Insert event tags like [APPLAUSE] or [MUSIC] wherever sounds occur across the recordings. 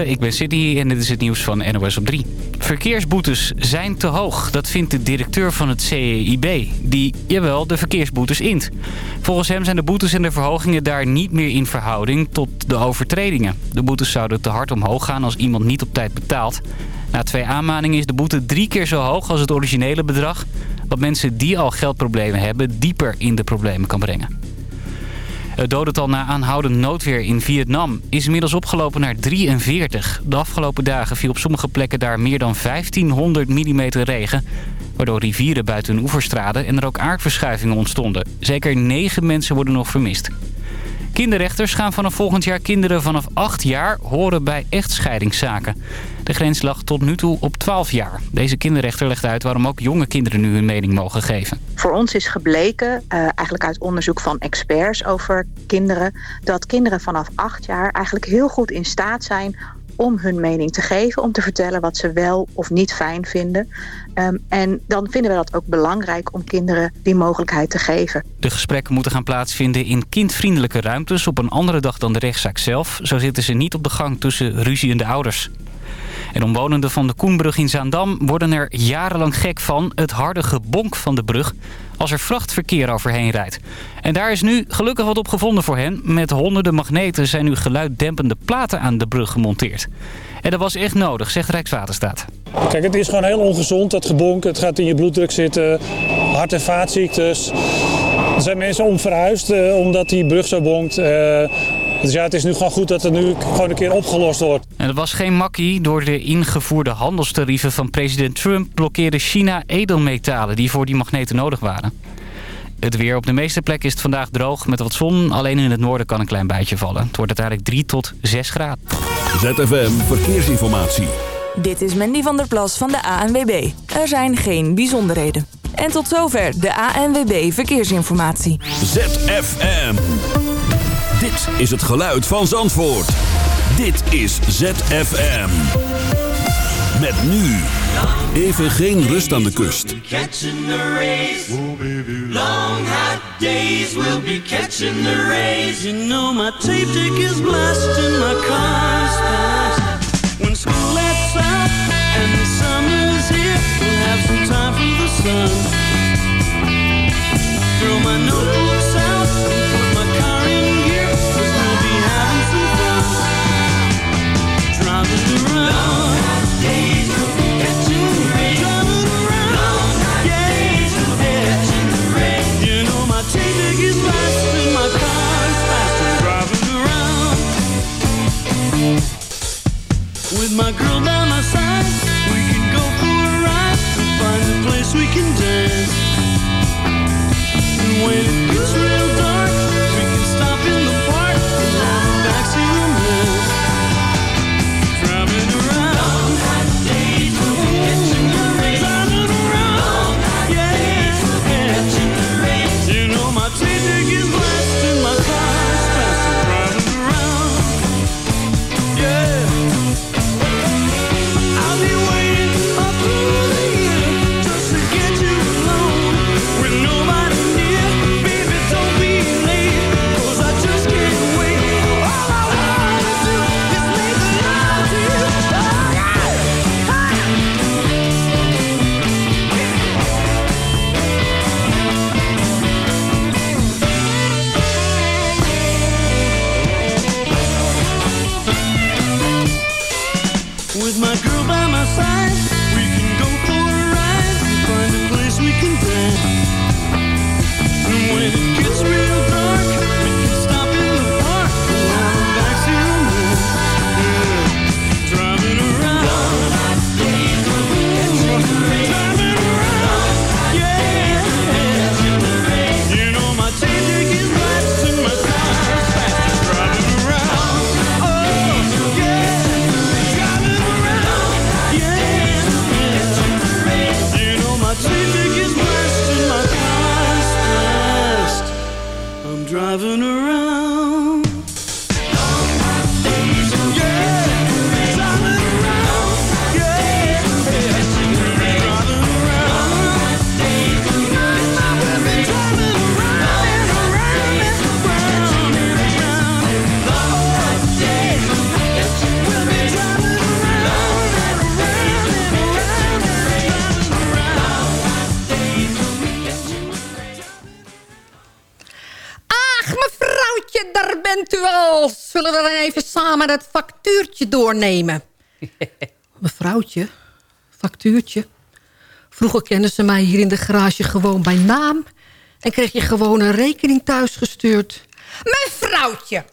Ik ben City en dit is het nieuws van NOS op 3. Verkeersboetes zijn te hoog, dat vindt de directeur van het CEIB. Die, jawel, de verkeersboetes int. Volgens hem zijn de boetes en de verhogingen daar niet meer in verhouding tot de overtredingen. De boetes zouden te hard omhoog gaan als iemand niet op tijd betaalt. Na twee aanmaningen is de boete drie keer zo hoog als het originele bedrag... wat mensen die al geldproblemen hebben dieper in de problemen kan brengen. Het dodental na aanhoudend noodweer in Vietnam is inmiddels opgelopen naar 43. De afgelopen dagen viel op sommige plekken daar meer dan 1500 mm regen... waardoor rivieren buiten hun oevers traden en er ook aardverschuivingen ontstonden. Zeker 9 mensen worden nog vermist. Kinderrechters gaan vanaf volgend jaar kinderen vanaf 8 jaar horen bij echtscheidingszaken. De grens lag tot nu toe op 12 jaar. Deze kinderrechter legt uit waarom ook jonge kinderen nu hun mening mogen geven. Voor ons is gebleken, uh, eigenlijk uit onderzoek van experts over kinderen... dat kinderen vanaf 8 jaar eigenlijk heel goed in staat zijn om hun mening te geven, om te vertellen wat ze wel of niet fijn vinden. Um, en dan vinden we dat ook belangrijk om kinderen die mogelijkheid te geven. De gesprekken moeten gaan plaatsvinden in kindvriendelijke ruimtes op een andere dag dan de rechtszaak zelf. Zo zitten ze niet op de gang tussen ruziende ouders. En omwonenden van de Koenbrug in Zaandam worden er jarenlang gek van... het harde gebonk van de brug als er vrachtverkeer overheen rijdt. En daar is nu gelukkig wat op gevonden voor hen. Met honderden magneten zijn nu geluiddempende platen aan de brug gemonteerd. En dat was echt nodig, zegt Rijkswaterstaat. Kijk, het is gewoon heel ongezond, dat gebonk. Het gaat in je bloeddruk zitten, hart- en vaatziektes. Er zijn mensen omverhuisd uh, omdat die brug zo bonkt. Dus ja, het is nu gewoon goed dat het nu gewoon een keer opgelost wordt. En dat was geen makkie. Door de ingevoerde handelstarieven van president Trump blokkeerde China edelmetalen die voor die magneten nodig waren. Het weer op de meeste plekken is het vandaag droog met wat zon. Alleen in het noorden kan een klein bijtje vallen. Het wordt uiteindelijk 3 tot 6 graden. ZFM Verkeersinformatie. Dit is Mandy van der Plas van de ANWB. Er zijn geen bijzonderheden. En tot zover de ANWB Verkeersinformatie. ZFM. Dit is het geluid van Zandvoort. Dit is ZFM. Met nu. Even geen rust aan de kust. Catching the rays. Long hot days will be catching the rays. You know my tape deck is blasting, my car's. When school lets out and the summer's here, we'll have some time for the sun. Throw my notebooks With my girl by my side, we can go for a ride find a place we can dance. And when it gets real factuurtje doornemen? [LAUGHS] Mevrouwtje, factuurtje. Vroeger kenden ze mij hier in de garage gewoon bij naam. En kreeg je gewoon een rekening thuisgestuurd. Mevrouwtje,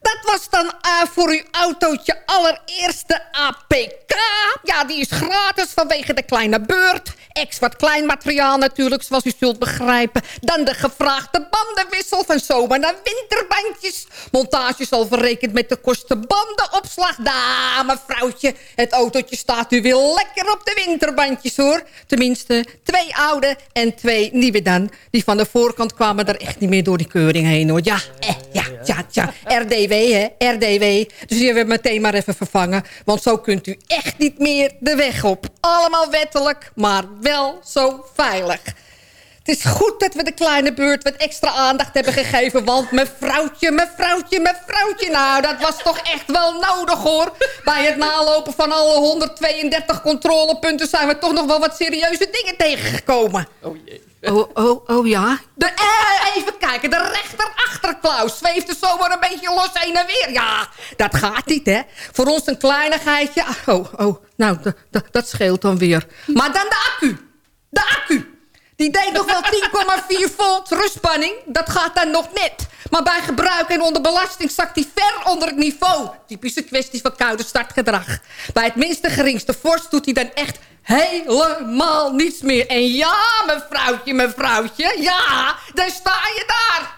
dat was dan eh, voor uw autootje allereerste APK. Ja, die is gratis vanwege de kleine beurt. Ex wat klein materiaal natuurlijk, zoals u zult begrijpen. Dan de gevraagde bandenwissel van zomer naar winterbandjes. Montage is al verrekend met de kosten bandenopslag. Daar, mevrouwtje, het autootje staat u weer lekker op de winterbandjes, hoor. Tenminste, twee oude en twee nieuwe dan. Die van de voorkant kwamen er echt niet meer door die keuring heen, hoor. Ja, eh, ja, ja, ja. RDW, hè, RDW. Dus die hebben we meteen maar even vervangen. Want zo kunt u echt niet meer de weg op. Allemaal wettelijk, maar wel zo veilig. Het is goed dat we de kleine beurt wat extra aandacht hebben gegeven. Want mevrouwtje, mevrouwtje, mevrouwtje. Nou, dat was toch echt wel nodig hoor. Bij het nalopen van alle 132 controlepunten... zijn we toch nog wel wat serieuze dingen tegengekomen. Oh, oh, oh ja? De, eh, even kijken, de rechter achterklauw zweeft er zomaar een beetje los heen en weer. Ja, dat gaat niet, hè. Voor ons een kleinigheidje. Oh, oh, nou, dat scheelt dan weer. Maar dan de accu. De accu. Die deed nog wel 10,4 volt rustspanning. Dat gaat dan nog net. Maar bij gebruik en onder belasting zakt hij ver onder het niveau. Typische kwestie van koude startgedrag. Bij het minste geringste vorst doet hij dan echt helemaal niets meer. En ja, mevrouwtje, mevrouwtje, ja, dan sta je daar.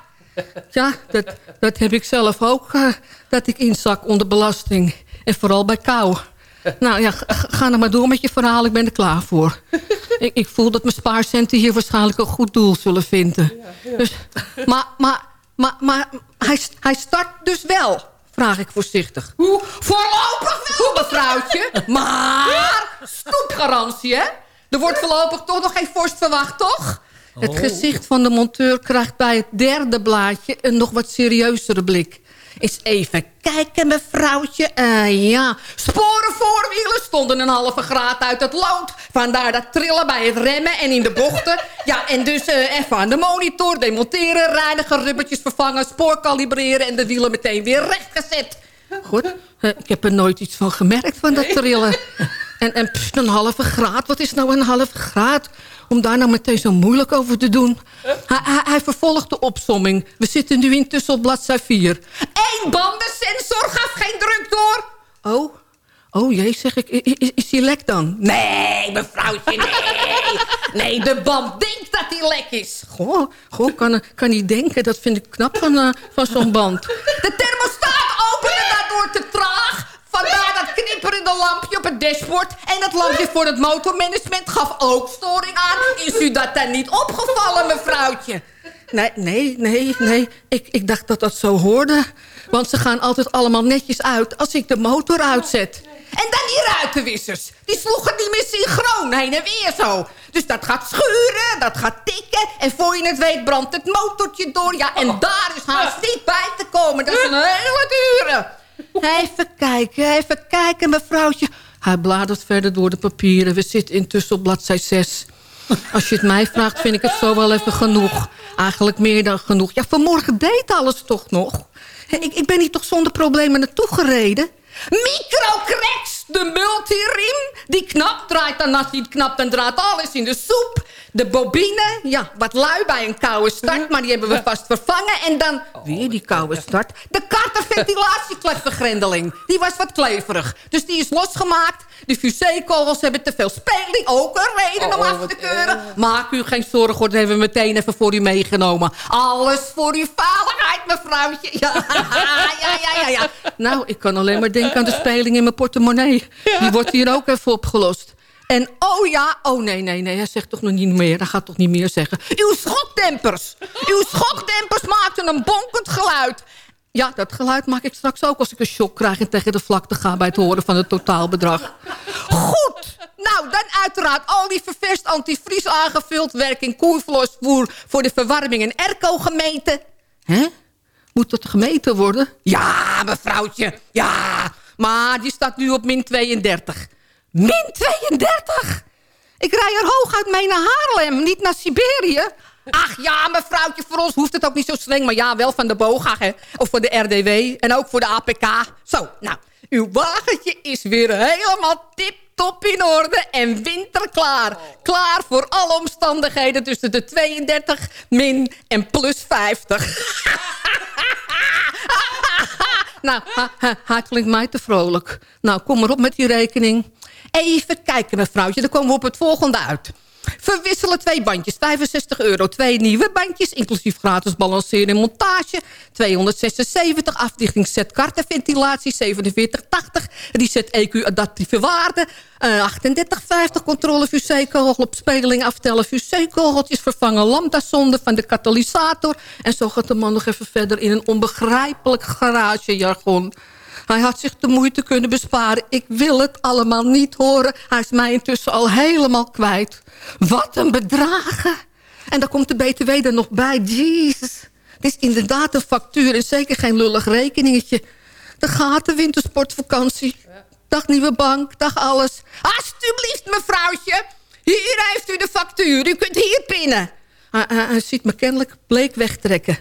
Ja, dat, dat heb ik zelf ook, eh, dat ik inzak onder belasting. En vooral bij kou. Nou ja, ga- nou maar door met je verhaal, ik ben er klaar voor. [LAUGHS] Ik, ik voel dat mijn spaarcenten hier waarschijnlijk een goed doel zullen vinden. Dus, maar maar, maar, maar hij, hij start dus wel, vraag ik voorzichtig. Hoe? Voorlopig wel, mevrouwtje. [LAUGHS] Maar stoepgarantie, hè? Er wordt voorlopig toch nog geen vorst verwacht, toch? Het gezicht van de monteur krijgt bij het derde blaadje... een nog wat serieuzere blik. Eens even kijken, mevrouwtje. Eh, ja, sporen voorwielen stonden een halve graad uit het lood. Vandaar dat trillen bij het remmen en in de bochten. [LAUGHS] Ja, en dus eh, even aan de monitor demonteren, reinigen, rubbertjes vervangen... spoor kalibreren en de wielen meteen weer rechtgezet. Goed, eh, ik heb er nooit iets van gemerkt van dat trillen. [LAUGHS] En, en een halve graad, wat is nou een halve graad? Om daar nou meteen zo moeilijk over te doen. Hij, hij, hij vervolgt de opsomming. We zitten nu intussen op bladzij 4. Eén bandensensor gaf geen druk door. Oh, oh jee, zeg ik. I- i- Is die lek dan? Nee, mevrouwtje, nee. Nee, de band denkt dat die lek is. Goh, goh kan, kan niet denken. Dat vind ik knap van, eh, van zo'n band. De thermostaat opende daardoor te traag. Vandaar dat knipperende lampje op het dashboard. En het lampje voor het motormanagement gaf ook storing aan. Is u dat dan niet opgevallen, mevrouwtje? Nee, nee, nee, nee. Ik, ik dacht dat dat zo hoorde. Want ze gaan altijd allemaal netjes uit als ik de motor uitzet. En dan die ruitenwissers. Die sloegen niet meer synchroon heen en weer zo. Dus dat gaat schuren, dat gaat tikken. En voor je het weet brandt het motortje door. Ja, en daar is haast niet bij te komen. Dat is een hele dure. Even kijken, even kijken, mevrouwtje. Hij bladert verder door de papieren. We zitten intussen op bladzij 6. Als je het mij vraagt, vind ik het zo wel even genoeg. Eigenlijk meer dan genoeg. Ja, vanmorgen deed alles toch nog. Ik, ik ben hier toch zonder problemen naartoe gereden? Microcracks, de multiriem. Die knap draait dan als die knapt, dan draait alles in de soep. De bobine, ja, wat lui bij een koude start, maar die hebben we vast vervangen. En dan, weer die koude start, de kartenventilatieklepvergrendeling. Die was wat kleverig, dus die is losgemaakt. De fusékogels hebben te veel speling, ook een reden om af te keuren. Maak u geen zorgen, hoor, dat hebben we meteen even voor u meegenomen. Alles voor uw veiligheid, mevrouwtje. Ja, [LAUGHS] ja, ja, ja, ja. Nou, ik kan alleen maar denken aan de speling in mijn portemonnee. Die wordt hier ook even opgelost. En oh ja, oh nee, nee, nee, hij zegt toch nog niet meer. Hij gaat toch niet meer zeggen. Uw schokdempers. Uw schokdempers maakten een bonkend geluid. Ja, dat geluid maak ik straks ook als ik een shock krijg... en tegen de vlakte ga bij het horen van het totaalbedrag. Goed. Nou, dan uiteraard olie ververst, antivries aangevuld... werking koelvloeisvoer voor de verwarming en airco gemeten. Hè? Moet dat gemeten worden? Ja, mevrouwtje. Ja, maar die staat nu op min 32. Min 32? Ik rij er hooguit mee naar Haarlem, niet naar Siberië. Ach ja, mevrouwtje, voor ons hoeft het ook niet zo streng. Maar ja, wel van de BOGA, hè. Of voor de RDW. En ook voor de APK. Zo, nou, uw wagentje is weer helemaal tip-top in orde en winterklaar. Klaar voor alle omstandigheden tussen de 32 min en plus 50. [LAUGHS] nou, ha, hij klinkt mij te vrolijk. Nou, kom maar op met die rekening. Even kijken, mevrouwtje, dan komen we op het volgende uit. Verwisselen twee bandjes, 65 euro. Twee nieuwe bandjes, inclusief gratis balanceren en montage. 276, afdichting set kartenventilatie, 47,80. Reset EQ adaptieve waarde. eh 38,50 controle VC-kogel op speling aftellen VC-kogeltjes. Vervangen lambda-zonde van de katalysator. En zo gaat de man nog even verder in een onbegrijpelijk garagejargon. Hij had zich de moeite kunnen besparen. Ik wil het allemaal niet horen. Hij is mij intussen al helemaal kwijt. Wat een bedragen. En daar komt de BTW er nog bij. Jezus. Het is inderdaad een factuur en zeker geen lullig rekeningetje. De gaat de wintersportvakantie. Dag nieuwe bank, dag alles. Alsjeblieft, mevrouwtje. Hier heeft u de factuur. U kunt hier pinnen. Hij- hij ziet me kennelijk bleek wegtrekken.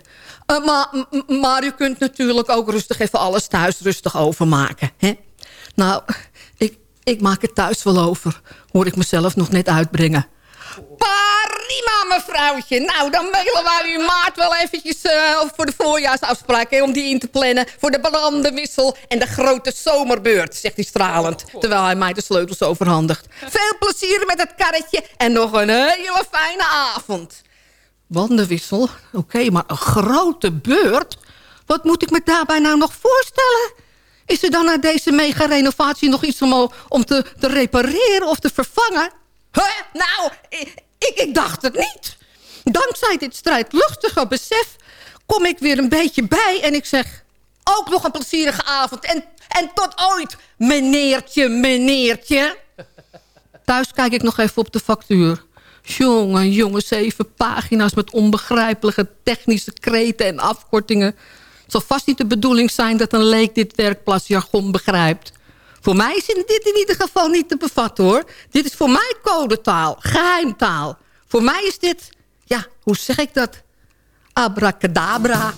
Eh, maar, maar u kunt natuurlijk ook rustig even alles thuis rustig overmaken. Hè? Nou, ik, ik maak het thuis wel over. Hoor ik mezelf nog net uitbrengen. Prima, mevrouwtje. Nou, dan mailen wij u maart wel eventjes eh, voor de voorjaarsafspraak... Hè, om die in te plannen voor de brandenwissel en de grote zomerbeurt, zegt hij stralend. Terwijl hij mij de sleutels overhandigt. Veel plezier met het karretje en nog een hele fijne avond. Wandenwissel? Oké, maar een grote beurt? Wat moet ik me daarbij nou nog voorstellen? Is er dan na deze mega-renovatie nog iets om, om te, repareren of te vervangen? Huh? Nou, ik, ik, dacht het niet. Dankzij dit strijdlustige besef kom ik weer een beetje bij en ik zeg... ook nog een plezierige avond en, en tot ooit, meneertje, meneertje. Thuis kijk ik nog even op de factuur. Jongen, jongen, zeven pagina's met onbegrijpelijke technische kreten en afkortingen. Het zal vast niet de bedoeling zijn dat een leek dit werkplaatsjargon begrijpt. Voor mij is dit in ieder geval niet te bevatten, hoor. Dit is voor mij codetaal, geheimtaal. Voor mij is dit, ja, hoe zeg ik dat? Abracadabra.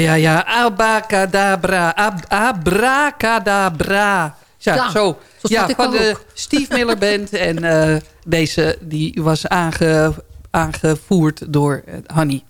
Ja, ja, abacadabra, ab, abracadabra. Ja, Ja, zo. zo Ja, van de ook. [LAUGHS] Steve Miller Band. En eh, deze die was aange, aangevoerd door uh, Hanny.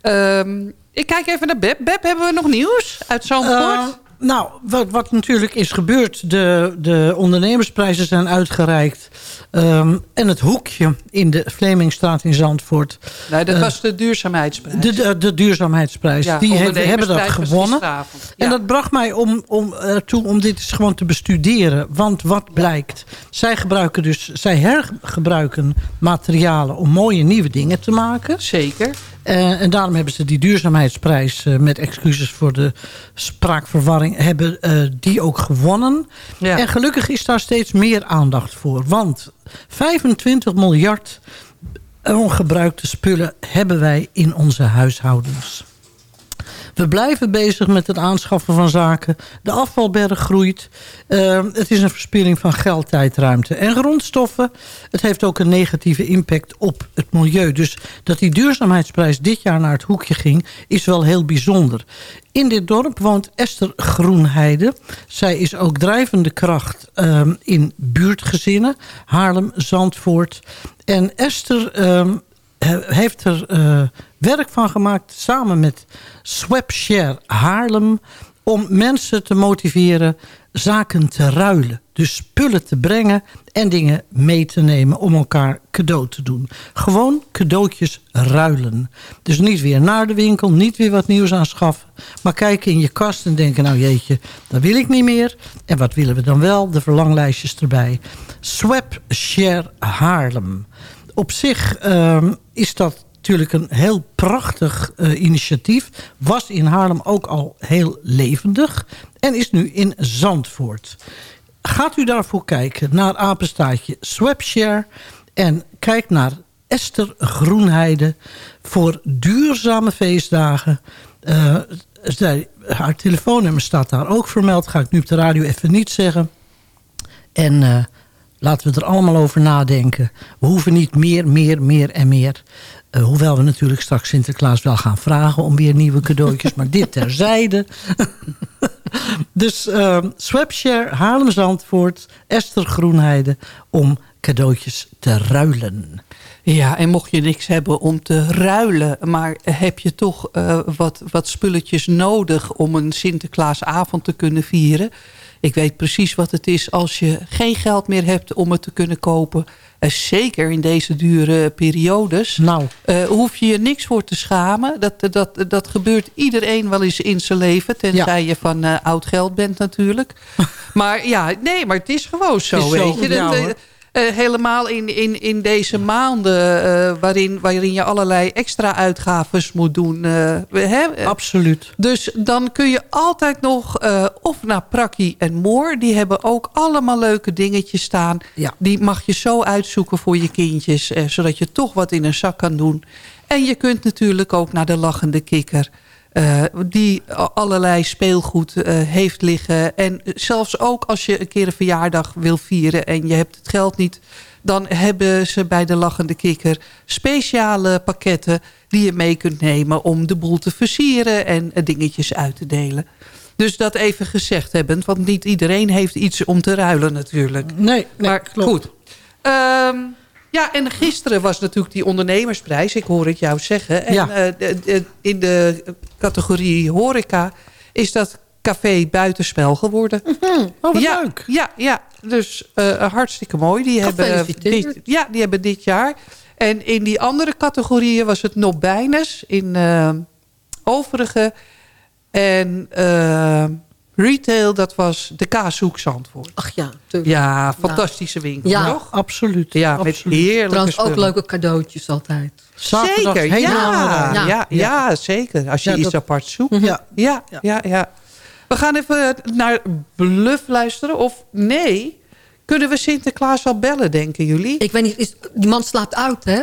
Ehm, ik kijk even naar Beb. Beb, hebben we nog nieuws uit Zandvoort? Nou, wat, wat, natuurlijk is gebeurd... De, de ondernemersprijzen zijn uitgereikt. Um, en het hoekje in de Vlemingstraat in Zandvoort... Nee, dat uh, was de duurzaamheidsprijs. De, de, de duurzaamheidsprijs. Ja, die hebben, hebben dat gewonnen. Ja. En dat bracht mij om, om, uh, toe om dit eens gewoon te bestuderen. Want wat blijkt? Zij gebruiken dus... Zij hergebruiken materialen om mooie nieuwe dingen te maken. Zeker. Uh, en daarom hebben ze die duurzaamheidsprijs... Uh, met excuses voor de spraakverwarring... hebben uh, die ook gewonnen. Ja. En gelukkig is daar steeds meer aandacht voor. Want 25 miljard ongebruikte spullen... hebben wij in onze huishoudens. We blijven bezig met het aanschaffen van zaken. De afvalberg groeit. Uh, het is een verspilling van geld, tijd, ruimte en grondstoffen. Het heeft ook een negatieve impact op het milieu. Dus dat die duurzaamheidsprijs dit jaar naar het hoekje ging... is wel heel bijzonder. In dit dorp woont Esther Groenheide. Zij is ook drijvende kracht um, in buurtgezinnen. Haarlem, Zandvoort. En Esther... Um, heeft er uh, werk van gemaakt samen met Swapshare Haarlem... om mensen te motiveren zaken te ruilen. Dus spullen te brengen en dingen mee te nemen om elkaar cadeau te doen. Gewoon cadeautjes ruilen. Dus niet weer naar de winkel, niet weer wat nieuws aanschaffen... maar kijken in je kast en denken, nou jeetje, dat wil ik niet meer. En wat willen we dan wel? De verlanglijstjes erbij. Swapshare Haarlem op zich um, is dat natuurlijk een heel prachtig uh, initiatief. Was in Haarlem ook al heel levendig. En is nu in Zandvoort. Gaat u daarvoor kijken naar apenstaatje Swapshare. En kijk naar Esther Groenheide voor duurzame feestdagen. Uh, zij, haar telefoonnummer staat daar ook vermeld. Ga ik nu op de radio even niet zeggen. En... Laten we er allemaal over nadenken. We hoeven niet meer, meer, meer en meer. Uh, hoewel we natuurlijk straks Sinterklaas wel gaan vragen om weer nieuwe cadeautjes. [LAUGHS] maar dit terzijde. [LAUGHS] dus uh, Swapshare, Haarlem Zandvoort, Esther Groenheide... om cadeautjes te ruilen. Ja, en mocht je niks hebben om te ruilen... maar heb je toch uh, wat, wat spulletjes nodig om een Sinterklaasavond te kunnen vieren... Ik weet precies wat het is als je geen geld meer hebt om het te kunnen kopen. Uh, zeker in deze dure periodes. Nou. Uh, hoef je je niks voor te schamen. Dat, dat, dat gebeurt iedereen wel eens in zijn leven. Tenzij ja. je van uh, oud geld bent natuurlijk. [LAUGHS] maar ja, nee, maar het is gewoon zo. Is weet zo, je. Dat, uh, helemaal in, in, in deze maanden uh, waarin, waarin je allerlei extra uitgaves moet doen. Uh, hè? Absoluut. Dus dan kun je altijd nog of naar Prakkie en Moor. Die hebben ook allemaal leuke dingetjes staan. Ja. Die mag je zo uitzoeken voor je kindjes. zodat je toch wat in een zak kan doen. En je kunt natuurlijk ook naar de lachende kikker. Uh, die allerlei speelgoed uh, heeft liggen. En zelfs ook als je een keer een verjaardag wil vieren... en je hebt het geld niet... dan hebben ze bij de Lachende Kikker speciale pakketten... die je mee kunt nemen om de boel te versieren... en uh, dingetjes uit te delen. Dus dat even gezegd hebbend. Want niet iedereen heeft iets om te ruilen natuurlijk. Nee, nee maar klopt. goed. Um, ja, en gisteren was natuurlijk die ondernemersprijs. Ik hoor het jou zeggen. En ja. uh, de, de, in de categorie horeca is dat café buitenspel geworden. Mm -hmm. Oh, ja, leuk. Ja, ja, dus uh, hartstikke mooi. Die hebben, dit, ja, die hebben dit jaar. En in die andere categorieën was het Nobijnes in uh, Overige. En retail, dat was de Kaashoek Zandvoort. Ach ja, tuurlijk. Ja, fantastische winkel, ja, toch? Absoluut. Ja, absoluut. met heerlijke Trouwens ook spullen. leuke cadeautjes altijd. Zaterdag zeker, helemaal ja, ja, ja, ja, zeker. Als je Ja, iets dat- apart zoekt. Ja. Ja, ja, ja. We gaan even naar Bluff luisteren. Of nee, kunnen we Sinterklaas al bellen, denken jullie? Ik weet niet, is, die man slaapt uit, hè?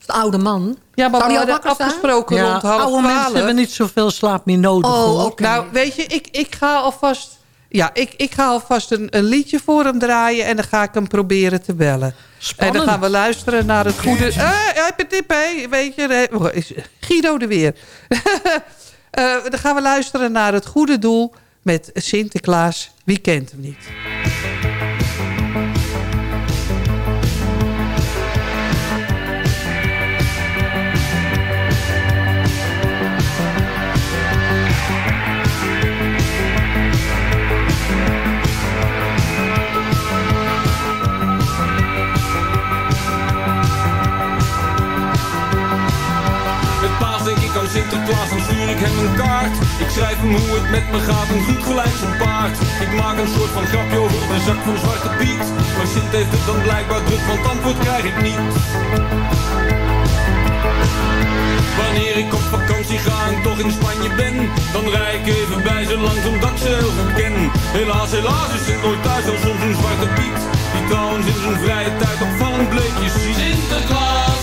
Is de oude man. Ja, maar we hadden afgesproken Ja, rond half oude mensen hebben niet zoveel slaap meer nodig. Oh, hoor. oké. Nou, weet je, ik, ik ga alvast... Ja, ik, ik ga alvast een, een liedje voor hem draaien... en dan ga ik hem proberen te bellen. Spannend. En dan gaan we luisteren naar het goede... Eh, hey, weet je... eh, Guido er weer. [LAUGHS] Eh, dan gaan we luisteren naar het goede doel met Sinterklaas. Wie kent hem niet? Hem een kaart. Ik schrijf hem hoe het met me gaat, een goed gelijk zijn paard. Ik maak een soort van grapje over de zak van Zwarte Piet. Maar Sint heeft het dan blijkbaar druk, want antwoord krijg ik niet. Wanneer ik op vakantie ga en toch in Spanje ben Dan rij ik even bij ze langs omdat ik ze heel goed ken Helaas, helaas is het nooit thuis dan soms een zwarte piet Die trouwens in zijn vrije tijd opvallend bleekjes ziet Sinterklaas,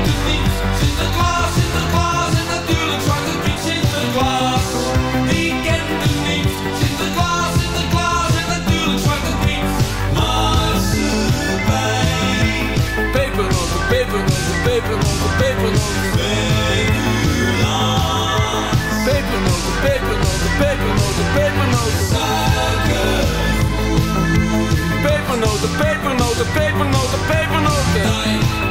pepernoten, pepernoten Pepernoten, pepernoten, pepernoten, Suiker Pepernoten, pepernoten, pepernoten, pepernoten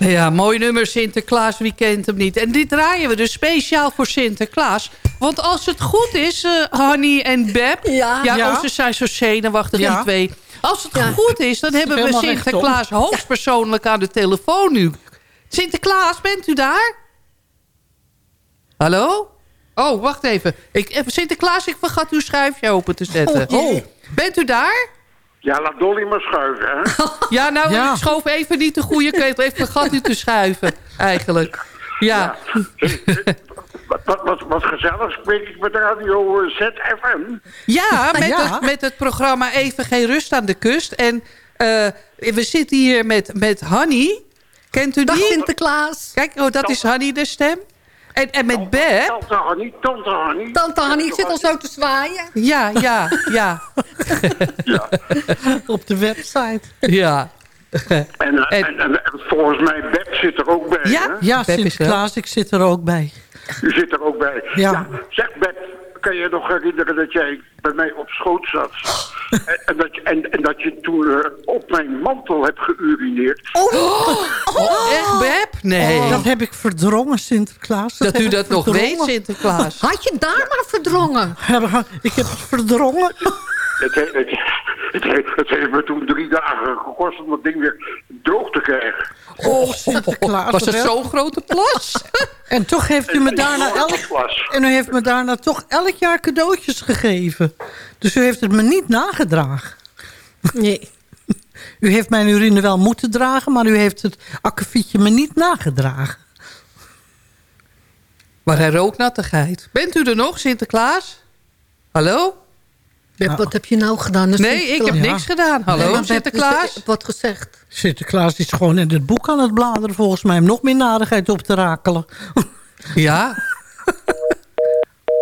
[LAUGHS] Ja, mooi nummer Sinterklaas, wie kent hem niet? En dit draaien we dus speciaal voor Sinterklaas. Want als het goed is, eh Hanny en Beb... Ja. ja, Ja. oh, ze zijn zo zenuwachtig Ja. in twee. Als het goed is, dan hebben we Sinterklaas hoogstpersoonlijk aan de telefoon nu. Sinterklaas, bent u daar? Hallo? Oh, wacht even. Ik, even Sinterklaas, ik vergat uw schuifje open te zetten. Oh, jee. Bent u daar? Ja, laat Dolly maar schuiven, hè? [LAUGHS] Ja, nou, Ja. ik schoof even niet de goede ketel. Ik vergat u te schuiven, eigenlijk. Ja, Wat, wat, wat, wat gezellig spreek ik met radio ZFM. ja, met, Ja. Het, met het programma Even Geen Rust aan de Kust. En eh, we zitten hier met, met Hanny. Kent u Dag die? Sinterklaas. Kijk, oh, dat is Hanny de stem. En, en met Beb. Tante Hanny, tante Hanny. Tante Hannie, ik zit al zo te zwaaien. Ja, ja, ja. [LAUGHS] Op de website. Ja, En, eh, En- en, en, en volgens mij, Beb zit er ook bij, Ja. hè? Ja. Sinterklaas, ik zit er ook bij. U zit er ook bij. Ja. Zeg, Beb, kan je nog herinneren dat jij bij mij op schoot zat? En, en, dat, je, en, en dat je toen eh, op mijn mantel hebt geurineerd? Oh, echt Nee. Dat heb ik verdrongen, Sinterklaas. dat u dat nog weet. Sinterklaas. [LAUGHS] Had je daar maar verdrongen? Ik heb het verdrongen. [LAUGHS] Het, he- het, het, he- het heeft me toen drie dagen gekost om dat ding weer droog te krijgen. Oh, Sinterklaas. Was het zo'n grote plas? [LAUGHS] En toch heeft u me daarna elk... En u heeft me daarna toch elk jaar cadeautjes gegeven. Dus u heeft het me niet nagedragen. Nee. U heeft mijn urine wel moeten dragen, maar u heeft het akkefietje me niet nagedragen. Maar hij rooknattigheid. Bent u er nog, Sinterklaas? Hallo? Beb, wat heb je nou gedaan? Dat Nee, ik heb niks gedaan. Hallo, Nee, Sinterklaas? eh, Wat gezegd. Sinterklaas is gewoon in het boek aan het bladeren... volgens mij om nog meer narigheid op te rakelen. Ja. [LAUGHS]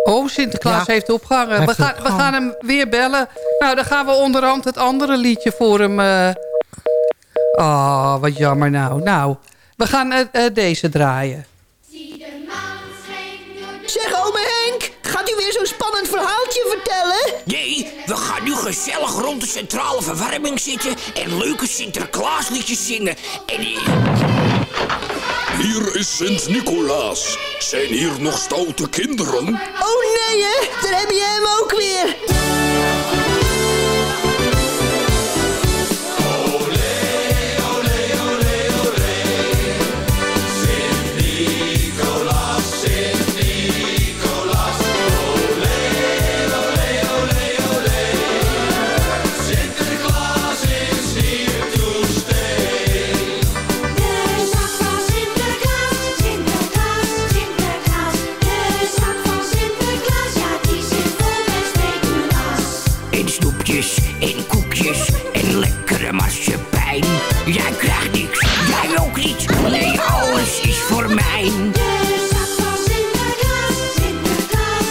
Oh, Sinterklaas Ja. heeft opgehangen. We gaan, we gaan hem weer bellen. Nou, dan gaan we onderhand het andere liedje voor hem... eh. Oh, wat jammer nou. Nou, we gaan eh, eh, deze draaien. Zeg, ome Henk, gaat u weer zo'n spannend verhaaltje vertellen? Nee, we gaan nu gezellig rond de centrale verwarming zitten en leuke Sinterklaasliedjes zingen. En Hier is Sint-Nicolaas. Zijn hier nog stoute kinderen? Oh nee, hè? Daar heb je hem ook weer. En snoepjes en koekjes en lekkere marsepein. Jij krijgt niks, jij ook niet. Nee, alles is voor mij. De zak van Sinterklaas, Sinterklaas,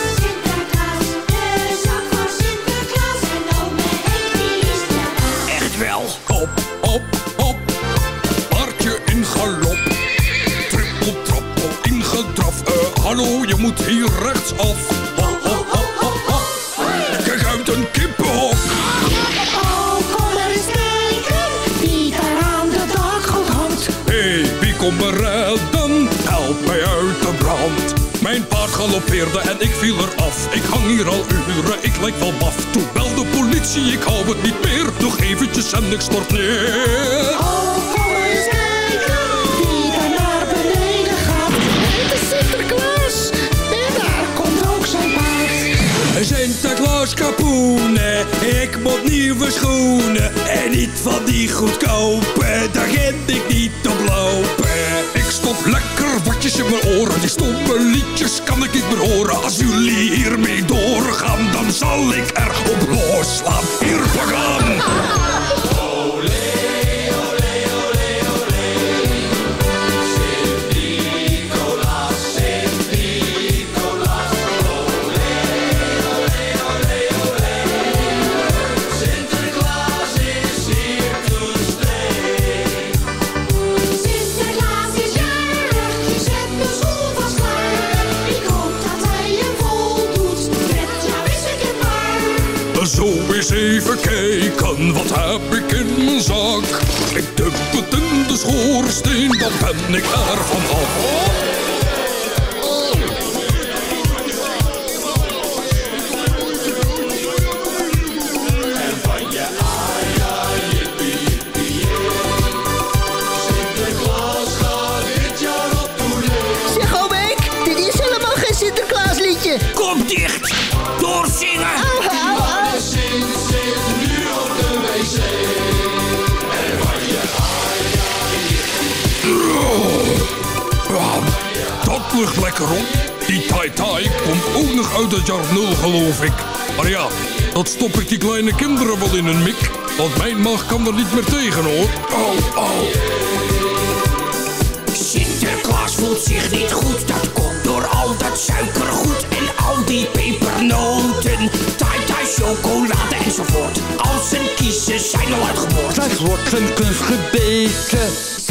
me redden? Help mij uit de brand. Mijn paard galoppeerde en ik viel eraf. Ik hang hier al uren, ik lijk wel maf. Toen bel de politie, ik hou het niet meer. Nog eventjes en ik stort neer. Oh, kom eens kijken wie daar naar beneden gaat. Het is Sinterklaas en daar komt ook zijn paard. Sinterklaas kapoenen, ik moet nieuwe schoenen. En niet van die goedkope, daar gen ik niet op lopen. Lekker watjes in mijn oren. Die stomme liedjes kan ik niet meer horen. Als jullie hiermee doorgaan, dan zal ik er op loslaan. Hier, pak [LAUGHS] wat heb ik in mijn zak? Ik dump het in de schoorsteen, dan ben ik er vanaf. Zeg, dat ligt lekker op. Die Tai Tai komt ook nog uit het jaar nul, geloof ik. Maar ja, dat stop ik die kleine kinderen wel in een mik. Want mijn maag kan er niet meer tegen, hoor. Oh, oh. Sinterklaas voelt zich niet goed, dat komt door al dat suikergoed en al die pepernoten. Tai-tai, chocolade enzovoort. Al zijn kiezen zijn al uitgeboord. Wordt zijn kunst gebeten.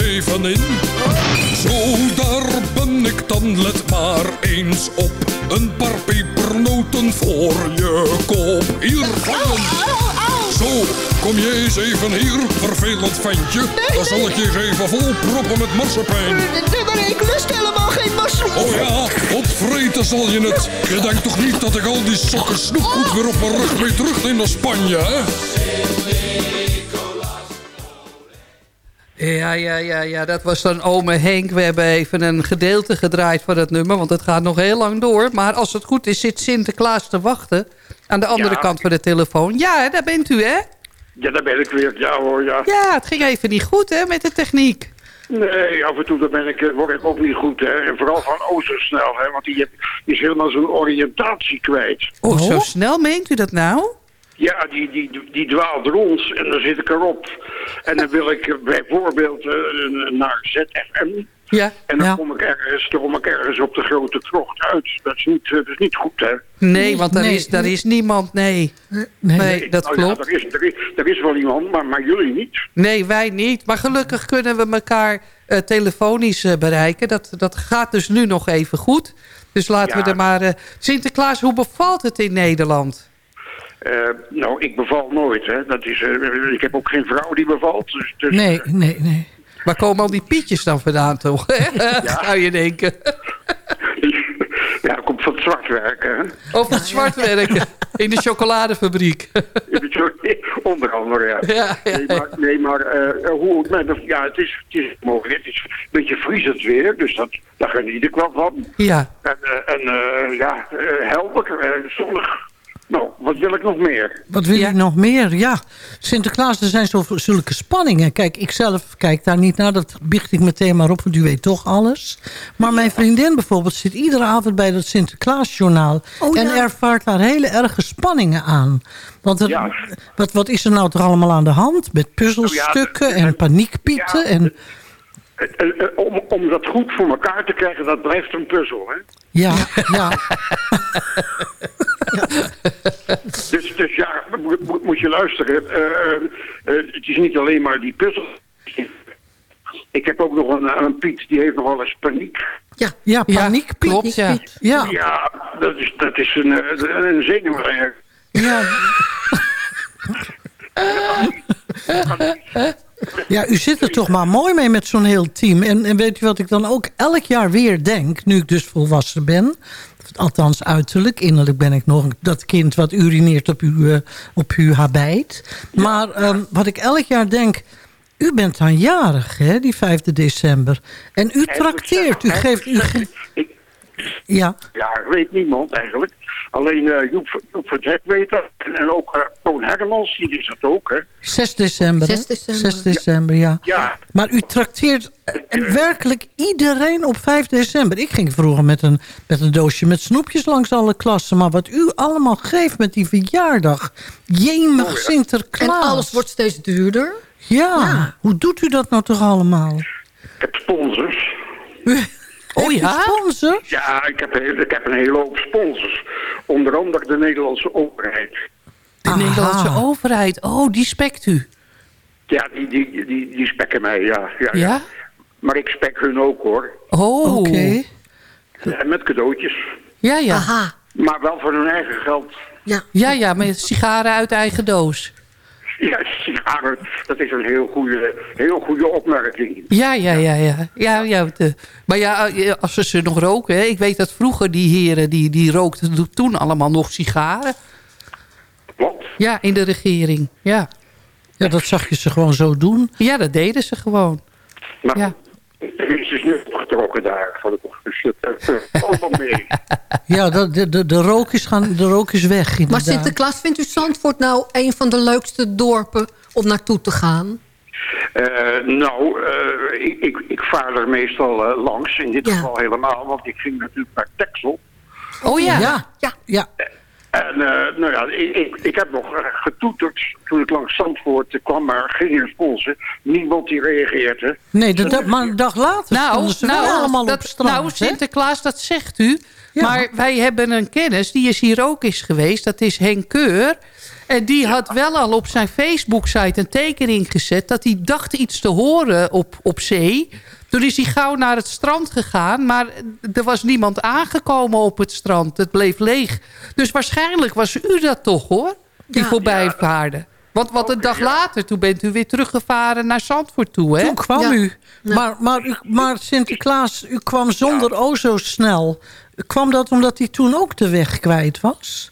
Even in. Zo, daar ben ik dan, let maar eens op. Een paar pepernoten voor je kop. Hier, vangen. Zo, kom je eens even hier, vervelend ventje. Dan zal ik je eens even vol proppen met marsepein. Maar ik lust helemaal geen marsepein. Oh ja, opvreten zal je het. Je denkt toch niet dat ik al die sokken snoepgoed weer op mijn rug mee terug naar Spanje, hè? Ja, ja, ja, ja, dat was dan ome Henk. We hebben even een gedeelte gedraaid van het nummer, want het gaat nog heel lang door. Maar als het goed is, zit Sinterklaas te wachten aan de andere Ja. kant van de telefoon. Ja, daar bent u, hè? Ja, daar ben ik weer. Ja hoor, ja. Ja, het ging even niet goed, hè, met de techniek. Nee, af en toe dan ben ik, eh, word ik ook niet goed. Hè. En vooral van oh zo snel. Hè, want die, is helemaal zijn oriëntatie kwijt. Oh, zo snel meent u dat nou? Ja, die, die, die dwaalt rond en dan zit ik erop. En dan wil ik bijvoorbeeld eh, naar ZFM. Ja. En dan kom, ik ergens, dan kom ik ergens op de grote krocht uit. Dat is niet, eh, dat is niet goed, hè? Nee, want daar, Nee. is, daar is niemand, nee. Nee, dat Nou ja, klopt. er, is, er, is, er is wel iemand, maar, maar jullie niet. Nee, wij niet. Maar gelukkig kunnen we elkaar eh, telefonisch bereiken. Dat, dat gaat dus nu nog even goed. Dus laten Ja. we er maar... Sinterklaas, hoe bevalt het in Nederland? Eh, nou, ik beval nooit, hè. Dat is, eh, ik heb ook geen vrouw die bevalt. Dus, dus, Nee, nee, nee. Waar komen al die pietjes dan vandaan, toch? [LAUGHS] Zou je denken. [LAUGHS] Ja, dat komt van het zwart werken. Of het zwart werken. [LAUGHS] In de chocoladefabriek. Onder andere, ja. Ja, ja, Nee, maar, nee, maar eh, hoe het met... Ja, het is, het is mooi. Het is een beetje vriezend weer, dus dat, daar geniet ik wel van. Ja. En, en ja, helder, zonnig. Nou, wat wil ik nog meer? Wat wil ik nog meer? Ja, Sinterklaas, er zijn zo, zulke spanningen. Kijk, ik zelf kijk daar niet naar. Dat biecht ik meteen maar op, want u weet toch alles. Maar mijn vriendin bijvoorbeeld zit iedere avond bij dat Sinterklaasjournaal. Oh, en ja. ervaart daar hele erge spanningen aan. Want er- wat, wat is er nou toch allemaal aan de hand? Met puzzelstukken en paniekpieten. En, om, om dat goed voor elkaar te krijgen, dat blijft een puzzel, hè? ja, ja. [LAUGHS] [LAUGHS] Dus, dus ja, moet, je luisteren. Eh, eh, eh, het is niet alleen maar die puzzel. Ik heb ook nog een, een Piet, die heeft nog wel eens paniek. Ja, ja paniek, klopt, ja. Ja. Ja, dat is, dat is een, een zenuwreer. Ja. [LAUGHS] Ja, u zit er toch maar mooi mee met zo'n heel team. En, en weet u wat ik dan ook elk jaar weer denk... nu ik dus volwassen ben... althans uiterlijk, innerlijk ben ik nog dat kind... wat urineert op uw, eh, op uw habijt. Maar ehm, wat ik elk jaar denk... u bent dan jarig, hè, die 5 december. En u trakteert, u geeft... U ge- ja. Ja, weet niemand eigenlijk. Alleen eh Joep, Joep van Hek weet dat. En, en ook eh Toon Hermans, die is dat ook, hè. 6 december, hè? 6 december. 6 december, ja. Ja. Maar u trakteert werkelijk iedereen op 5 december. Ik ging vroeger met een, met een doosje met snoepjes langs alle klassen. Maar wat u allemaal geeft met die verjaardag. Jemig Oh ja. Sinterklaas. En alles wordt steeds duurder. Ja. hoe doet u dat nou toch allemaal? Ik heb sponsors. [LAUGHS] Oh ja? Sponsors? Ja, ik heb, ik heb een hele hoop sponsors. Onder andere de Nederlandse overheid. De Nederlandse overheid. Oh, die spekt u. Ja, die, die, die, die spekken mij, ja. ja, Ja? Maar ik spek hun ook, hoor. Oh. Oké. Ja, met cadeautjes. Ja, ja. Maar wel voor hun eigen geld. Ja, ja, ja met sigaren uit eigen doos. [LAUGHS] Ja, sigaren, dat is een heel goede, heel goede opmerking. Ja, ja, ja, ja. ja, ja de, maar ja, eh, als ze ze nog roken. Hè. Ik weet dat vroeger die heren, die, die rookten toen allemaal nog sigaren. Wat? Ja, in de regering. Ja. Ja, dat zag je ze gewoon zo doen. Ja, dat deden ze gewoon. Maar Ja. Er is dus nu opgetrokken daar. Van de, dat eh, allemaal mee. [LAUGHS] Ja, de, de, de, de, rook, is gaan, de rook is weg Maar. Sinterklaas, vindt u Zandvoort nou een van de leukste dorpen om naartoe te gaan? Eh, nou, eh, ik, ik, ik vaar er meestal langs. In dit geval helemaal, want ik ging natuurlijk naar Texel. Oh ja. Ja, ja. ja. En eh, nou ja, ik, ik, ik heb nog eh, getoeterd toen ik langs Zandvoort kwam, maar geen respons. Niemand die reageerde. Nee, de, dag- maar een dag later Nou, stonden ze nou, allemaal dat, op straat. nou, hè? Sinterklaas, dat zegt u. Maar wij hebben een kennis, die is hier ook eens geweest. Dat is Henk Keur. En die had wel al op zijn Facebook-site een tekening gezet... dat hij dacht iets te horen op, op zee. Toen is hij gauw naar het strand gegaan... maar er was niemand aangekomen op het strand. Het bleef leeg. Dus waarschijnlijk was u dat toch, hoor? Die voorbij vaarde. Want, want een dag later, toen bent u weer teruggevaren naar Zandvoort toe, hè? Toen kwam u. Maar, maar, u. maar Sinterklaas, u kwam zonder o zo snel. Kwam dat omdat hij toen ook de weg kwijt was?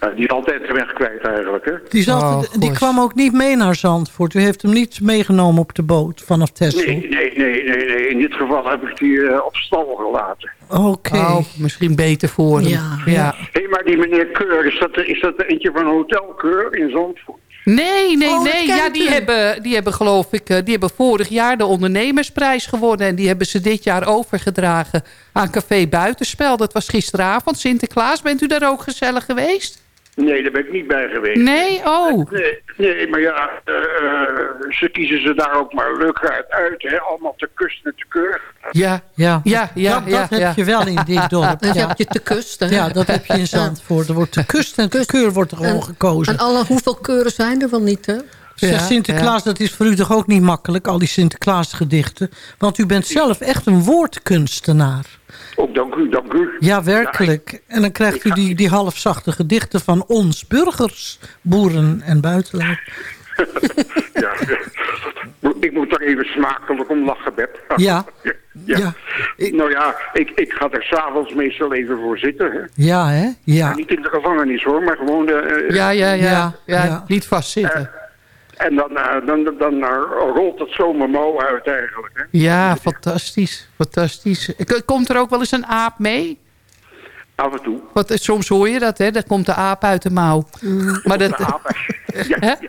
Ja, die is altijd de weg kwijt eigenlijk, hè? Die, zat, Oh, die kwam ook niet mee naar Zandvoort. U heeft hem niet meegenomen op de boot vanaf Texel. Nee, nee, nee, nee, nee. In dit geval heb ik die eh, op stal gelaten. Oké. Oh, misschien beter voor hem. Ja. Ja. Hé, maar die meneer Keur, is dat, is dat eentje van Hotel Keur in Zandvoort? Nee, nee, Oh, nee. Ja, die hebben, die hebben geloof ik, eh, die hebben vorig jaar de ondernemersprijs gewonnen. En die hebben ze dit jaar overgedragen aan Café Buitenspel. Dat was gisteravond. Sinterklaas, bent u daar ook gezellig geweest? Nee, daar ben ik niet bij geweest. Nee? Oh. Nee, nee maar ja, eh, eh, ze kiezen ze daar ook maar leuk uit, uit hè? allemaal te kust en te keur. Ja, Ja, ja, ja. dat, ja, dat heb ja. je wel in dit [LAUGHS] dorp. Dat ja. heb je te kust, hè? Ja, dat heb je in Zandvoort. Er wordt de kust en de keur wordt er gewoon En- gekozen. En alle, hoeveel keuren zijn er wel niet, hè? Zeg, Ja, Sinterklaas, dat is voor u toch ook niet makkelijk, al die Sinterklaasgedichten? Want u bent zelf echt een woordkunstenaar. Ook dank u, dank u. Ja, werkelijk. En dan krijgt u die, die halfzachte gedichten van ons burgers, boeren en buitenland. [LAUGHS] Ja, ik moet er even smakelijk om lachen, Beb. [LAUGHS] Ja. ja. Nou ja, ik, ik ga er s'avonds meestal even voor zitten. Hè. Ja, hè? Ja. Niet in de gevangenis hoor, maar gewoon... de. eh, Ja, ja, ja. Ja, ja, ja. Niet vastzitten. En dan, eh, dan, dan, eh, rolt het zo mijn mouw uit eigenlijk. Hè. Ja, fantastisch. Fantastisch. Komt er ook wel eens een aap mee? Af en toe. Want eh, soms hoor je dat, hè? Dan komt de aap uit de mouw. Maar dat, De aap. Ja, [LAUGHS] Hè? ja.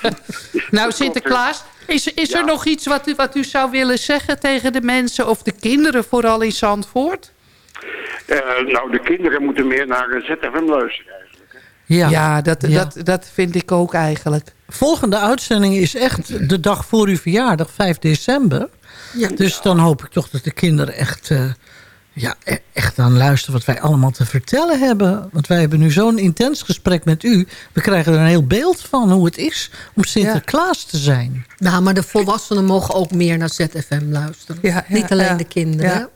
[LAUGHS] nou, Sinterklaas, is, is er nog iets wat u, wat u zou willen zeggen tegen de mensen... of de kinderen vooral in Zandvoort? Eh, nou, de kinderen moeten meer naar ZFM luisteren. Ja, Ja, dat, Ja. Dat, dat vind ik ook eigenlijk. Volgende uitzending is echt de dag voor uw verjaardag, 5 december. Ja. Dus dan hoop ik toch dat de kinderen echt, eh, ja, e- echt aan luisteren wat wij allemaal te vertellen hebben. Want wij hebben nu zo'n intens gesprek met u. We krijgen er een heel beeld van hoe het is om Sinterklaas te zijn. Nou, maar de volwassenen mogen ook meer naar ZFM luisteren. Ja, ja, niet alleen ja. de kinderen.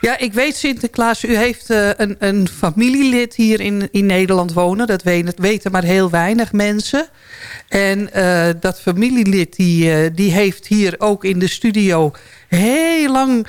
Ja. Ik weet Sinterklaas, u heeft eh, een, een familielid hier in, in Nederland wonen. Dat weten, weten maar heel weinig mensen. En eh, dat familielid die, eh, die heeft hier ook in de studio heel lang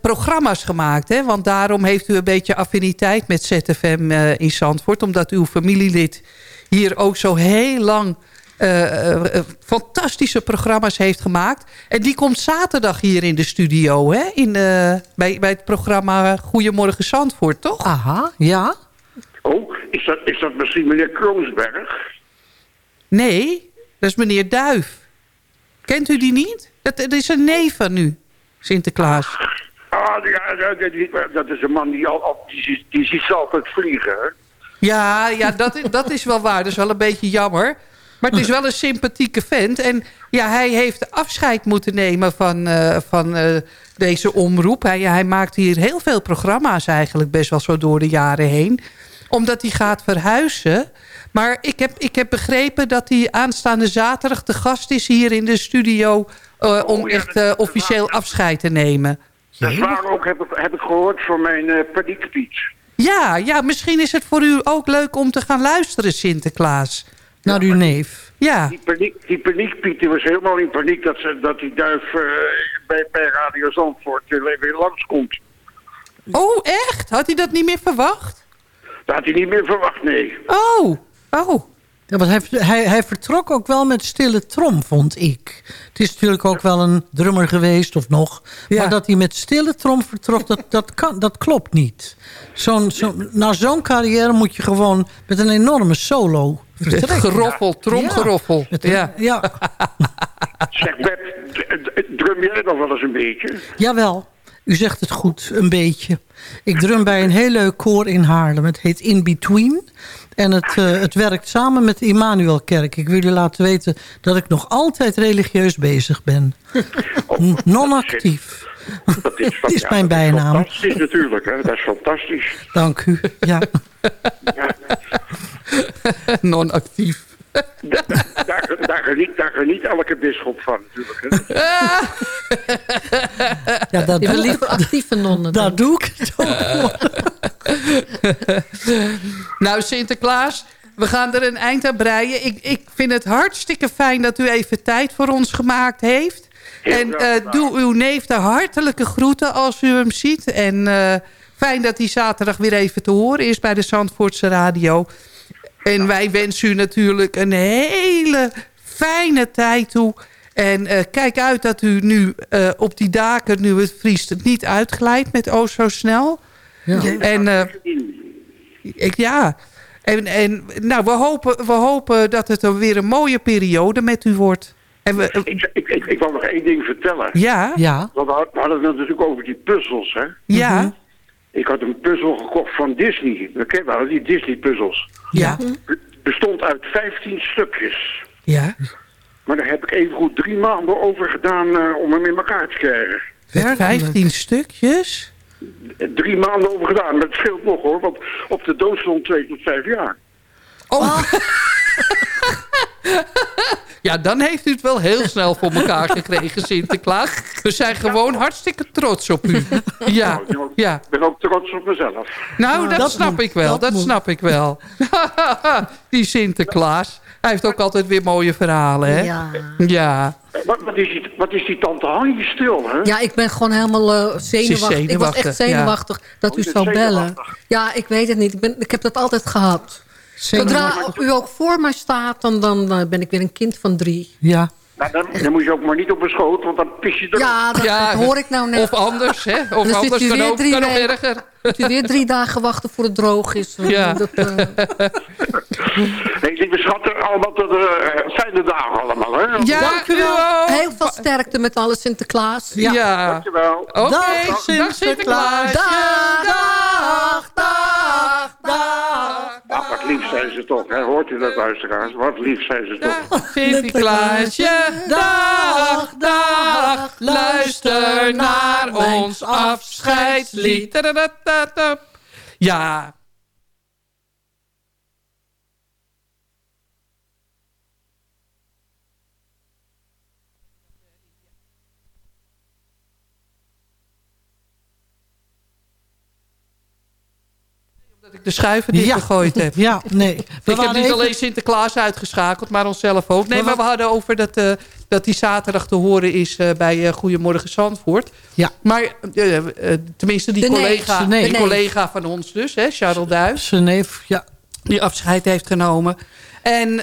programma's gemaakt. Hè? Want daarom heeft u een beetje affiniteit met ZFM in Zandvoort. Omdat uw familielid hier ook zo heel lang eh, eh, fantastische programma's heeft gemaakt. En die komt zaterdag hier in de studio. Hè? In, eh, bij, bij het programma Goedemorgen Zandvoort, toch? Aha, ja. Oh, is dat, is dat misschien meneer Kroonsberg? Nee, dat is meneer Duif. Kent u die niet? Dat, dat is een neef van u, Sinterklaas. Ah, ja, dat is een man die, al, die, ziet- die ziet ze altijd vliegen. Hè? Ja, ja dat, is, dat is wel waar. Dat is wel een beetje jammer. Maar het is wel een sympathieke vent. En ja, hij heeft afscheid moeten nemen van, eh, van eh, deze omroep. Hij, hij maakt hier heel veel programma's eigenlijk best wel zo door de jaren heen. Omdat hij gaat verhuizen. Maar ik heb, ik heb begrepen dat hij aanstaande zaterdag de gast is hier in de studio... eh, om echt eh, officieel afscheid te nemen. Dat is waar ook, heb ik, heb ik gehoord van mijn eh paniekpiet. Ja, ja, misschien is het voor u ook leuk om te gaan luisteren, Sinterklaas. Naar uw neef. Ja. Die, paniek, die paniekpiet die was helemaal in paniek dat, ze, dat die duif eh, bij, bij Radio Zandvoort weer, weer langskomt. Oh, echt? Had hij dat niet meer verwacht? Dat had hij niet meer verwacht, nee. Oh, oh. Ja, want hij, hij, hij vertrok ook wel met stille trom, vond ik. Het is natuurlijk ook wel een drummer geweest, of nog. Ja. Maar dat hij met stille trom vertrok, dat, dat, kan, dat klopt niet. Zo'n zo'n na zo'n carrière moet je gewoon met een enorme solo vertrekken. Geroffel, tromgeroffel. Een- Ja. ja. Zeg Beb, drum jij nog wel eens een beetje? Jawel, u zegt het goed, een beetje. Ik drum bij een heel leuk koor in Haarlem. Het heet In Between. En het, eh, het werkt samen met de Immanuelkerk. Ik wil u laten weten dat ik nog altijd religieus bezig ben. N- Non-actief. Dat is, is [LAUGHS] ja, mijn dat bijnaam. fantastisch natuurlijk, hè. dat is fantastisch. Dank u. Ja. [LAUGHS] Non-actief. Daar, daar, geniet, daar geniet elke bisschop van natuurlijk. Hè. Ja, dat doe, liever actieve nonnen. dat doe ik het ook voor. [LAUGHS] [LAUGHS] Nou, Sinterklaas, we gaan er een eind aan breien. Ik, ik vind het hartstikke fijn dat u even tijd voor ons gemaakt heeft. Heel en eh, doe uw neef de hartelijke groeten als u hem ziet. En eh, fijn dat hij zaterdag weer even te horen is bij de Zandvoortse Radio. En wij wensen u natuurlijk een hele fijne tijd toe. En eh, kijk uit dat u nu op die daken, nu het vriest, het niet uitglijdt met oh zo snel. Ja. En eh, ik, ja. En, en nou, we hopen, we hopen dat het dan weer een mooie periode met u wordt. En we, Ik, ik, ik, ik wil nog één ding vertellen. ja, Ja. Want we had- we hadden het natuurlijk over die puzzels, hè. ja, Ik had een puzzel gekocht van Disney. We kennen wel die Disney-puzzels. ja, Bestond uit 15 stukjes. ja. Maar daar heb ik even goed drie maanden over gedaan eh, om hem in elkaar te krijgen. Met 15 stukjes. Drie maanden over gedaan. Maar het scheelt nog hoor, want op de doos stond twee tot vijf jaar. Oh. [LAUGHS] ja, dan heeft u het wel heel snel voor elkaar gekregen, Sinterklaas. We zijn gewoon hartstikke trots op u. Ja, ja. Ik ben ook trots op mezelf. Nou, dat, dat snap moet, ik wel. dat snap ik wel. [LAUGHS] die Sinterklaas. Hij heeft ook altijd weer mooie verhalen, hè? Ja. Ja. Wat, wat, is, die, wat is die tante Hanje stil, hè? Ja, ik ben gewoon helemaal eh, zenuwachtig. Ik was echt zenuwachtig dat Oh, u je zou bellen. Ja, ik weet het niet. Ik, ben, ik heb dat altijd gehad. Zodra u ook voor mij staat, dan, dan ben ik weer een kind van drie. Ja. Nou, dan, dan moet je ook maar niet op mijn schoot, want dan pis je erop. Ja, dat, Ja, dat hoor ik nou net. Of anders, hè? Of Dan zit anders u kan weer ook, kan nog weken- erger. Moet u weer drie dagen wachten voor het droog is. Ja. Dat, eh, Nee, schatten allemaal tot uh, fijne dagen allemaal, hè? Ja, Dank u wel. Heel veel sterkte met alle Sinterklaas. Ja. Dankjewel. Oké, Dag, dag Sinterklaas. Sinterklaas. Dag, dag, dag, Ach, Ah, wat lief zijn ze toch, hè? Hoort u dat, luisteraars? Wat lief zijn ze toch. Dag Sinterklaasje, dag, dag, luister naar ons afscheidslied. Ja, dat ik de schuiven dichtgegooid heb. Ja, nee. We Ik heb niet even- alleen Sinterklaas uitgeschakeld, maar onszelf ook. Nee, Maar we hadden over dat, eh, dat die zaterdag te horen is eh, bij eh, Goedemorgen Zandvoort. Ja. Maar tenminste die De collega, neef. die collega van ons dus, hè, Charles Duis, Zijn neef, ja. die afscheid heeft genomen. En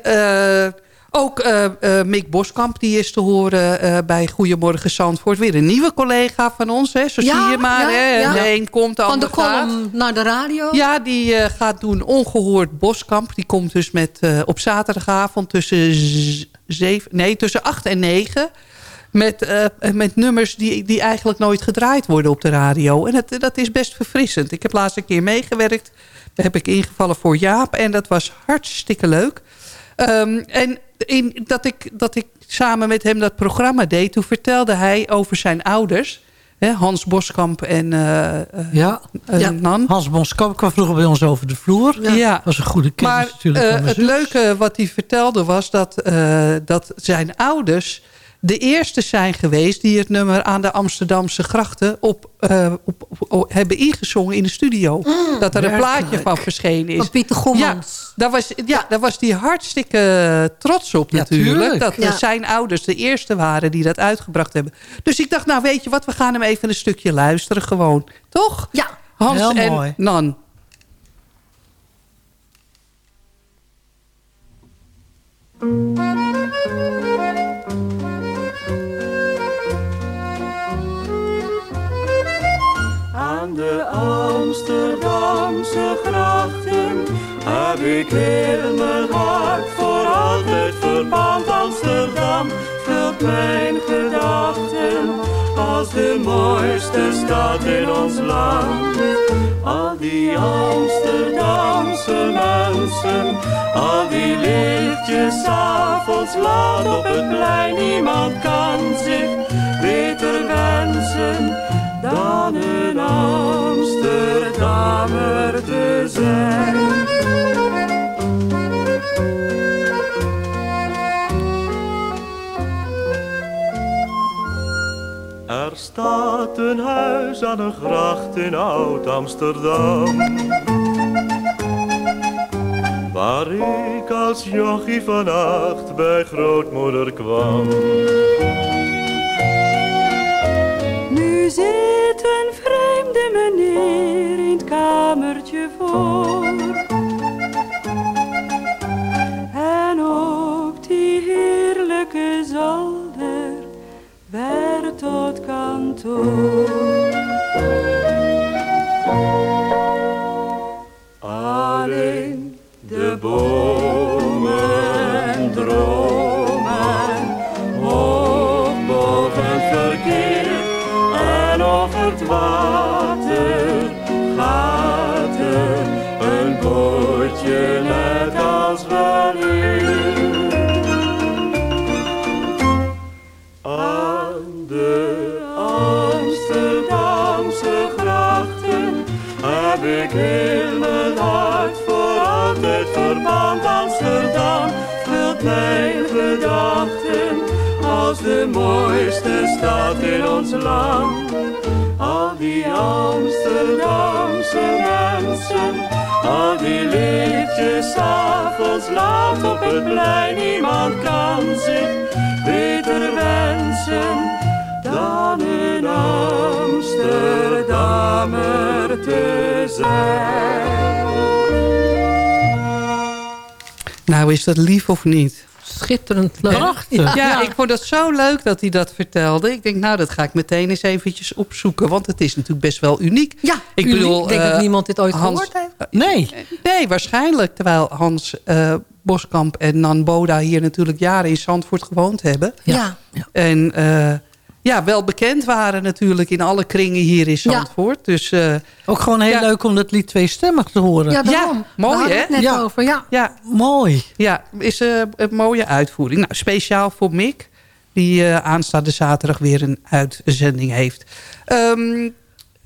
ook eh, Mick Boskamp, die is te horen eh, bij Goedemorgen Zandvoort. Weer een nieuwe collega van ons, hè, zo Ja, zie je maar. ja, hè. ja. De een komt, de Van de gaat. column naar de radio. Ja, die gaat doen Ongehoord Boskamp. Die komt dus met, op zaterdagavond tussen, zeven, nee, tussen 8 en 9. Met, met nummers die, die eigenlijk nooit gedraaid worden op de radio. En dat, dat is best verfrissend. Ik heb laatst een keer meegewerkt. Daar heb ik ingevallen voor Jaap. En dat was hartstikke leuk. Ehm, en in, dat, ik, dat ik samen met hem dat programma deed... toen vertelde hij over zijn ouders... Hè, Hans Boskamp en eh, eh, Ja. eh, Ja. Nan. Hans Bonskamp kwam vroeger bij ons over de vloer. Ja. was een goede kennis Maar natuurlijk. het zus. leuke wat hij vertelde was dat, eh, dat zijn ouders de eerste zijn geweest... die het nummer aan de Amsterdamse grachten op, eh, op, op- op- hebben ingezongen in de studio. dat er een plaatje van verschenen is. Van Pieter Ja, Gommans. daar was, ja, daar was hij hartstikke trots op Ja, natuurlijk. tuurlijk. Dat Ja. zijn ouders de eerste waren die dat uitgebracht hebben. Dus ik dacht, nou weet je wat, we gaan hem even een stukje luisteren gewoon. Toch? Ja. Hans Heel en mooi. Nan. Aan de Amsterdamse grachten heb ik heel mijn hart voor altijd verpand. Amsterdam vult mijn gedachten als de mooiste stad in ons land. Al die Amsterdamse mensen, al die lichtjes avonds laat op het plein. Niemand kan zich beter wensen dan een Amsterdammer te zijn. Er staat een huis aan een gracht in Oud-Amsterdam. Waar ik als jochie vannacht bij grootmoeder kwam. Zit een vreemde meneer in het kamertje voor. En op die heerlijke zolder werd tot kantoor. Alleen de water mooiste stad in ons land. Al die Amsterdamse mensen, al die liedjes avonds laat op het plein. Niemand kan zich beter wensen dan een Amsterdammer te. Nou, is dat lief of niet? Schitterend leuk. Ja, ja, ik vond dat zo leuk dat hij dat vertelde. Ik denk, nou, dat ga ik meteen eens eventjes opzoeken. Want het is natuurlijk best wel uniek. Ja, ik uniek. bedoel, Ik denk eh, dat niemand dit ooit Hans- gehoord heeft. Nee. Nee, waarschijnlijk. Terwijl Hans eh, Boskamp en Nan Boda hier natuurlijk jaren in Zandvoort gewoond hebben. Ja. En eh, ja, wel bekend waren natuurlijk in alle kringen hier in Zandvoort. Dus, eh, Ook gewoon heel ja. leuk om dat lied tweestemmig te horen. Ja, daarom. Ja, mooi, hè? het net Ja. over, ja. ja, Mooi. ja, is eh, een mooie uitvoering. Nou, speciaal voor Mick, die eh, aanstaande zaterdag weer een uitzending heeft. Ehm,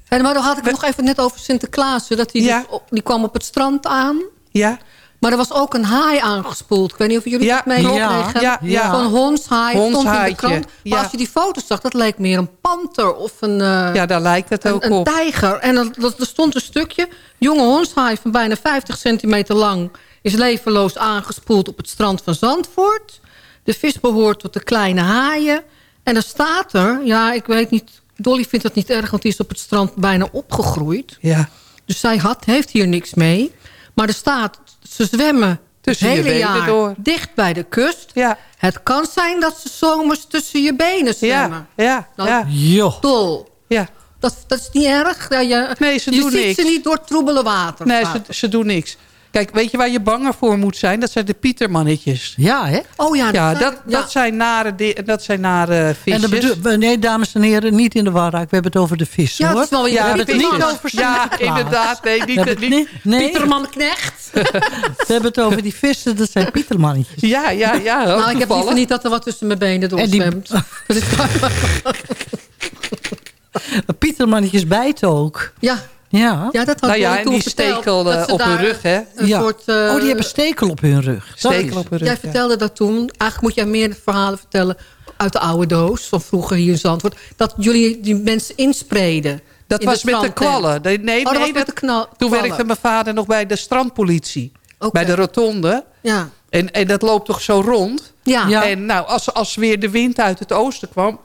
En maar dan had ik het nog even net over Sinterklaas. Dat die, Ja. dus die kwam op het strand aan. ja, Maar er was ook een haai aangespoeld. Ik weet niet of jullie Ja, dat meegekregen ja, ja, ja. Zo'n hondshaai. Stond in de krant. Maar ja. als je die foto's zag, dat leek meer een panter of een, eh, ja, daar lijkt het ook een, een op. tijger. En er, er stond een stukje. Jonge hondshaai van bijna 50 centimeter lang... is levenloos aangespoeld op het strand van Zandvoort. De vis behoort tot de kleine haaien. En er staat er... Ja, ik weet niet... Dolly vindt het niet erg, want die is op het strand bijna opgegroeid. Ja, Dus zij had, heeft hier niks mee. Maar er staat, ze zwemmen Tussen je het hele benen jaar door. dicht bij de kust. ja, Het kan zijn dat ze zomers tussen je benen zwemmen. ja, ja, Nou, ja, Joh. Dol. ja. Dat, dat is niet erg. Ja, je Nee, ze je doen ziet niks. ze niet door het troebele water. Nee, ze, ze doen niks. Kijk, weet je waar je banger voor moet zijn? Dat zijn de pietermannetjes. Ja, hè? Oh ja, Ja, dat, dat, ja. dat zijn nare, dat zijn nare En visjes. bedoel, nee, dames en heren, niet in de war raken. We hebben het over de vissen, Ja, hoor. het is wel ja, we hebben het niet over Ja, inderdaad. Nee, We niet, hebben het niet, niet, nee, Pieterman Knecht. [LAUGHS] we hebben het over die vissen, dat zijn pietermannetjes. ja, ja, ja. nou, ik heb liever niet dat er wat tussen mijn benen En die- doorzwemt. Dat is- [LAUGHS] Pietermannetjes bijten ook. ja, Ja. ja, dat had Nou ja, en die stekel dat eh, ze op hun daar rug, hè? Ja. soort, eh, oh, die hebben stekel op hun rug. Dat Stekel op hun rug. Jij ja. vertelde dat toen. Eigenlijk moet jij meer verhalen vertellen uit de oude doos. Van vroeger hier in Zandvoort. Dat jullie die mensen inspreden. Dat in was met de kwallen. Nee, nee, Oh, dat nee, was met de knal- Toen kwallen. werkte mijn vader nog bij de strandpolitie. Bij de rotonde. Ja. En, en dat loopt toch zo rond? Ja. Ja. En nou, als, als weer de wind uit het oosten kwam...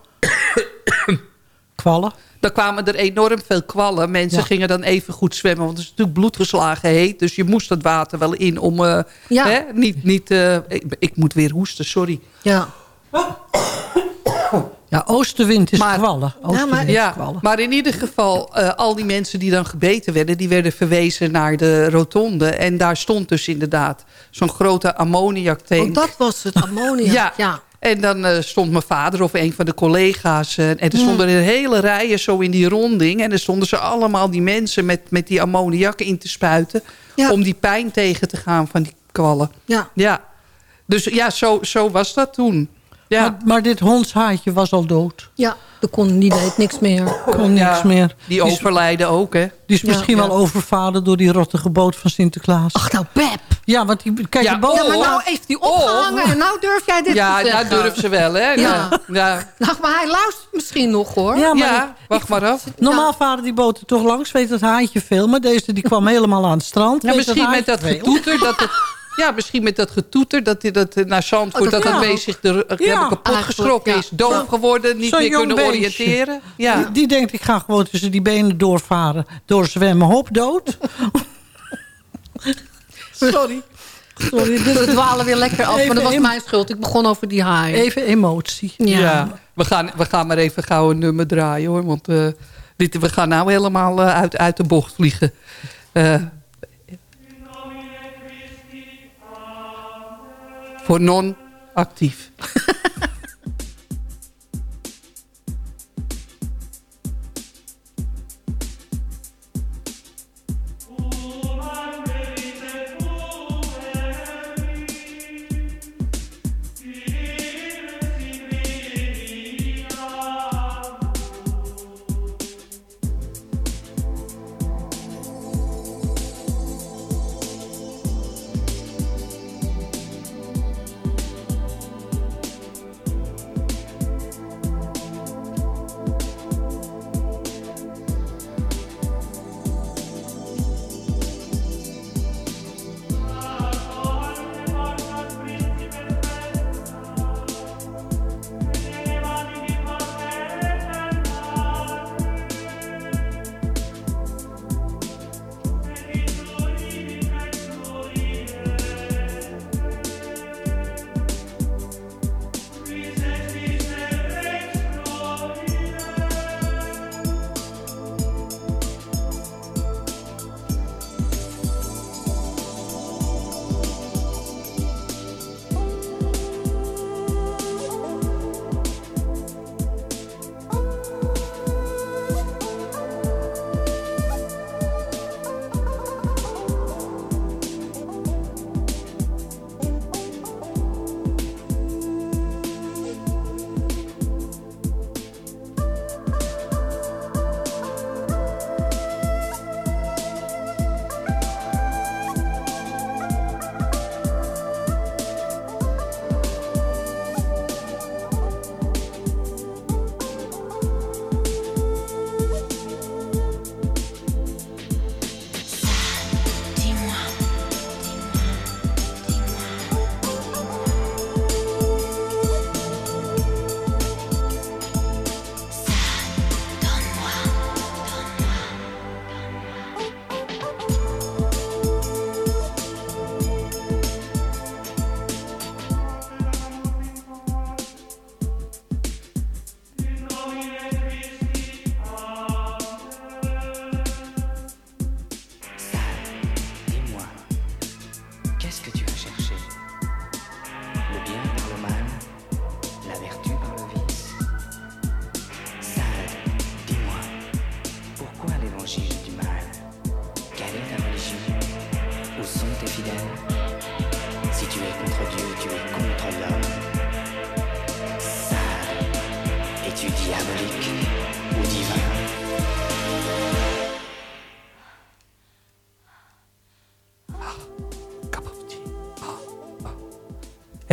Kwallen. Dan kwamen er enorm veel kwallen. Mensen Ja. gingen dan even goed zwemmen. Want het is natuurlijk bloedgeslagen heet. Dus je moest het water wel in om... eh, Ja. hè, niet, niet, eh, ik, ik moet weer hoesten, sorry. Ja. Ja, [COUGHS] oostenwind is Maar- kwallen. Oostenwind maar- is Ja, kwallen. maar in ieder geval, eh, al die mensen die dan gebeten werden... die werden verwezen naar de rotonde. En daar stond dus inderdaad zo'n grote ammoniaktank. Want dat was het ammoniak. [LAUGHS] Ja. ja. En dan eh, stond mijn vader of een van de collega's... eh, en er stonden er hele rijen zo in die ronding... en er stonden ze allemaal die mensen met, met die ammoniak in te spuiten... Ja. om die pijn tegen te gaan van die kwallen. Ja. Ja. Dus ja, zo, zo was dat toen. Ja. Maar, maar dit hondshaatje was al dood. Ja, er kon niet deed niks meer. Kon niks Ja, meer. Die overlijden ook, hè? Die is Ja. misschien Ja. wel overvaren door die rottige boot van Sinterklaas. Ach nou, Pep. Ja, want die, kijk, Ja, die boot... Ja, maar Oh. nou heeft hij opgehangen en nou durf jij dit Ja, te dat zeggen. durf ze wel, hè? Ja. Ja. ja. Nou, maar hij luistert misschien nog, hoor. Ja, maar Ja, wacht maar af. normaal varen die boten toch langs, weet het haantje veel. Maar deze die kwam [LAUGHS] helemaal aan het strand. Ja, misschien met dat getoeter. Dat het, ja, misschien met dat getoeter. Dat hij dat eh, naar Zandvoort, Oh, dat dat beest zich er, helemaal kapot geschrokken ja. is. Doof geworden, niet meer kunnen beestje. oriënteren. Ja. Die, die denkt, ik ga gewoon tussen die benen doorvaren. Doorzwemmen, hop, dood. [LAUGHS] Sorry. Sorry, we dwalen weer lekker af. Even maar dat was mijn schuld. Ik begon over die haai. Even emotie. Ja. Ja. We, gaan, we gaan maar even gauw een nummer draaien hoor. Want eh, dit, we gaan nou helemaal eh, uit, uit de bocht vliegen. Eh, voor non-actief. [LAUGHS]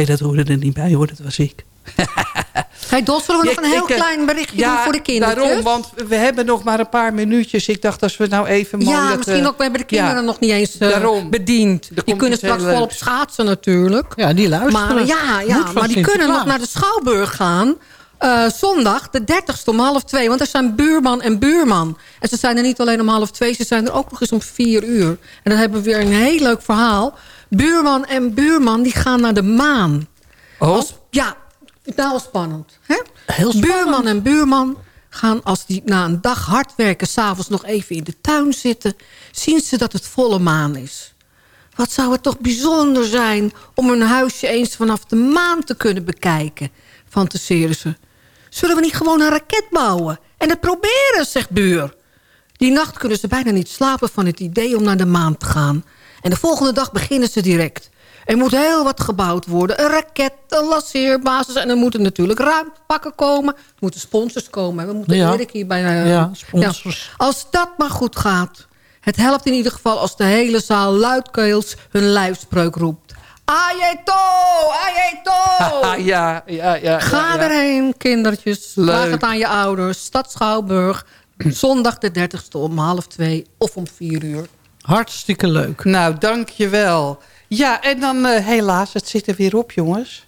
Dat hoorde er niet bij hoor, dat was ik. [LAUGHS] Hey Dos, zullen we nog een heel ik, eh, klein berichtje ja, doen voor de kinderen? daarom, want we hebben nog maar een paar minuutjes. Ik dacht, als we nou even mooi... Ja, dat, misschien eh, ook, we hebben de kinderen ja, nog niet eens eh, daarom. bediend. Die kunnen straks volop leuks. schaatsen natuurlijk. Ja, die luisteren. Maar, ja, ja, maar die kunnen nog naar de Schouwburg gaan. eh, zondag, de 30ste om half twee. Want er zijn buurman en buurman. En ze zijn er niet alleen om half twee, ze zijn er ook nog eens om vier uur. En dan hebben we weer een heel leuk verhaal. Buurman en buurman die gaan naar de maan. Oh? Als, ja, nou spannend. Hè? Buurman en buurman gaan als die na een dag hard werken... s'avonds nog even in de tuin zitten... zien ze dat het volle maan is. Wat zou het toch bijzonder zijn om hun huisje eens vanaf de maan te kunnen bekijken, fantaseren ze. Zullen we niet gewoon een raket bouwen en het proberen, zegt buur. Die nacht kunnen ze bijna niet slapen van het idee om naar de maan te gaan. En de volgende dag beginnen ze direct. Er moet heel wat gebouwd worden. Een raket, een lanceerbasis. En er moeten natuurlijk ruimtepakken komen. Er moeten sponsors komen. We moeten Ja. Erik hierbij... eh, Ja, sponsors. ja. Als dat maar goed gaat. Het helpt in ieder geval als de hele zaal luidkeels hun lijfspreuk roept. Ajeto! Ajeto! [LAUGHS] ja, ja, ja. Ga ja. erheen, kindertjes. Leuk. Vraag het aan je ouders. Stad Schouwburg. [CLEARS THROAT] Zondag de 30ste om half twee of om vier uur. Hartstikke leuk. Nou, dankjewel. Ja, en dan eh, helaas, het zit er weer op, jongens.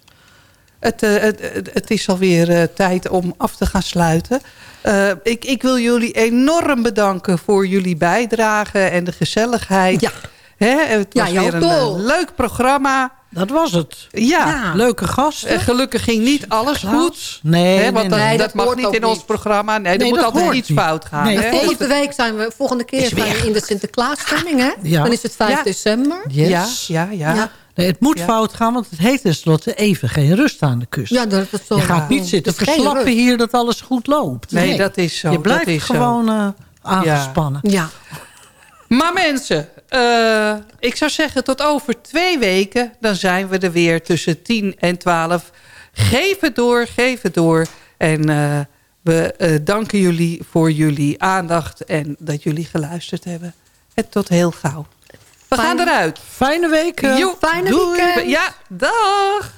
Het, eh, het, het, is alweer eh, tijd om af te gaan sluiten. Eh, ik, ik wil jullie enorm bedanken voor jullie bijdrage en de gezelligheid. Ja. Hè, het Ja, was jouw weer een leuk programma. Dat was het. Ja. Ja. Leuke gasten. En gelukkig ging niet alles goed. Nee, Hè, want nee, dat, nee. dat dat mag hoort niet in ons programma. Nee, er moet dat altijd hoort iets niet. fout gaan. Nee, hè? Volgende week zijn we, volgende keer zijn we in de Sinterklaasstemming, hè? Ja. Dan is het 5 Ja. december. Yes. Ja, ja, ja. Ja. Nee, het moet Ja. fout gaan, want het heet tenslotte even geen rust aan de kust. Ja, dat is zo. je gaat niet zitten verslappen hier dat alles goed loopt. Nee, dat is zo, Je blijft dat is zo. gewoon eh, aangespannen. Ja. Maar mensen, eh, ik zou zeggen tot over twee weken... dan zijn we er weer tussen 10 en 12. Geef het door, geef het door. En eh, we eh, danken jullie voor jullie aandacht... en dat jullie geluisterd hebben. En tot heel gauw. We gaan eruit. Fijne week. Fijne doei. weekend. Ja, dag.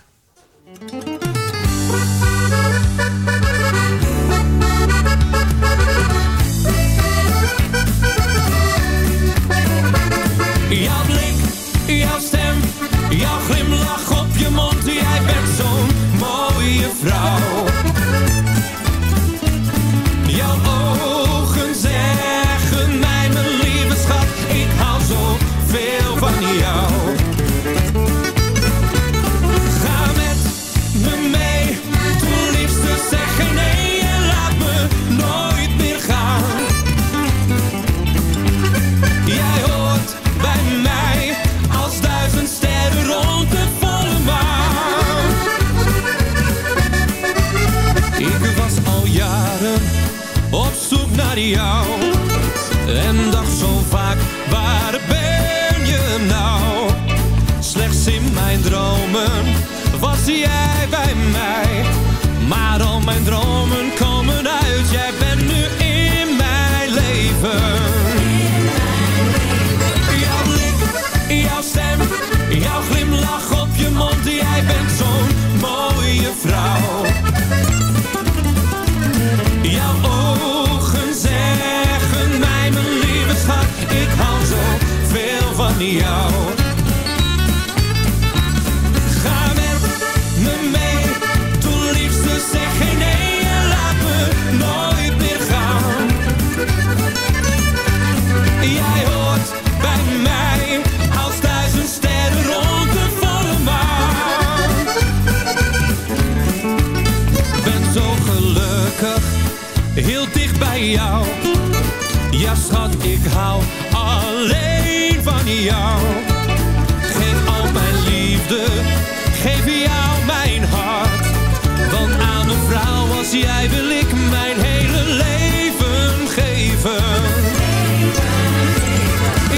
Vrouw. Jou en dacht zo vaak, waar ben je nou? Slechts in mijn dromen was jij bij mij, maar al mijn dromen jou. Geef al mijn liefde, geef jou mijn hart. Want aan een vrouw als jij wil ik mijn hele leven geven.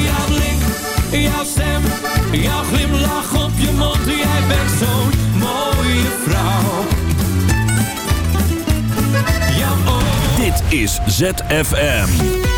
Jouw blik, jouw stem, jouw glimlach op je mond. Jij bent zo'n mooie vrouw. Dit is ZFM.